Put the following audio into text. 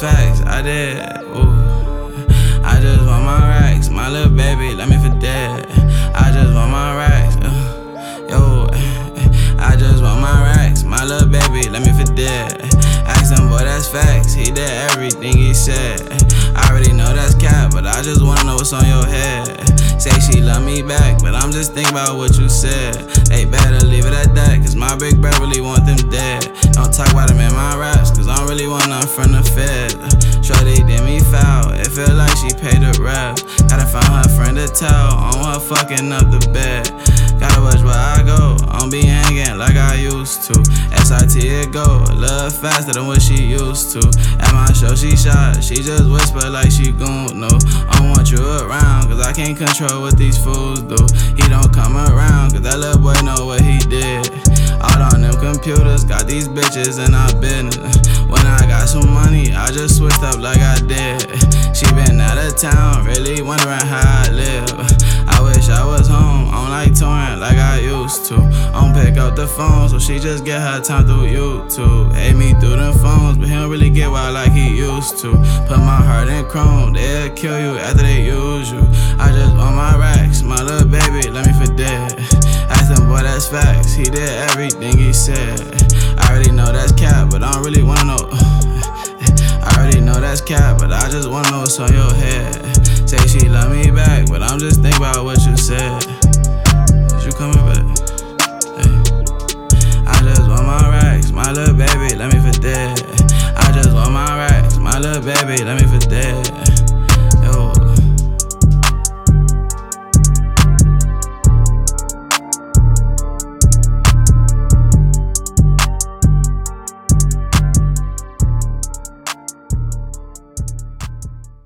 facts. I did. Ooh. I just want my racks. My little baby, let me for dead. I just want my racks. Uh, yo, I just want my racks. My little baby, let me for dead. Ask him, boy, that's facts. He did everything he said. I already know that's cap, but I just wanna know what's on your head. Say she love me back, but I'm just thinking about what you said. They better leave it at that, cause my big brother really want them dead. Don't talk about rep. Gotta find her friend to tell on her fucking up the bed. Gotta watch where I go, I don't be hanging like I used to. SIT it go, little faster than what she used to. At my show, she shot, she just whisper like she gon' know. I don't want you around, cause I can't control what these fools do. He don't come around, cause that little boy know what he did. Out on them computers, got these bitches in our business. When I got some money, I just switched up like I did. She been of town, really wondering how I live. I wish I was home, on like touring like I used to. I don't pick up the phone, so she just get her time through YouTube. Hate me through them phones, but he don't really get wild like he used to. Put my heart in chrome, they'll kill you after they use you. I just want my racks, my little baby, let me for dead. Ask him, boy, that's facts. He did everything he said. I already know that's cap, just want know what's on your head. Say she love me back, but I'm just thinking about what you said. Is you coming back? Hey. I just want my racks, my little baby, let me for dead. I just want my racks, my little baby, let me for dead.